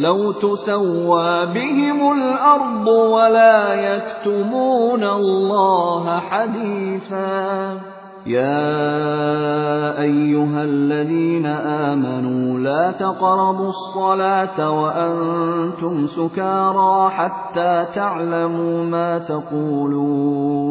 لو تسوى بهم الأرض ولا يكتمون الله حديثا. يا أيها الذين آمنوا لا تقربوا الصلاة وأنتم سكارى حتى تعلموا ما تقولون.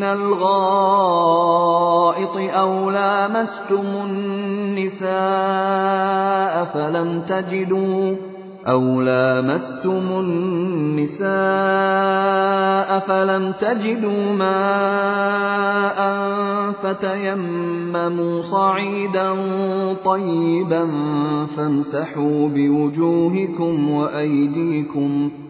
من الغائط أو لامستم النساء فلم تجدوا أَوْ لَامَسْتُمُ النِّسَاءَ فَلَمْ تَجِدُوا مَاءً فَتَيَمَّمُوا صَعِيدًا طَيِّبًا فَامْسَحُوا بِوُجُوهِكُمْ وَأَيْدِيكُمْ ۗ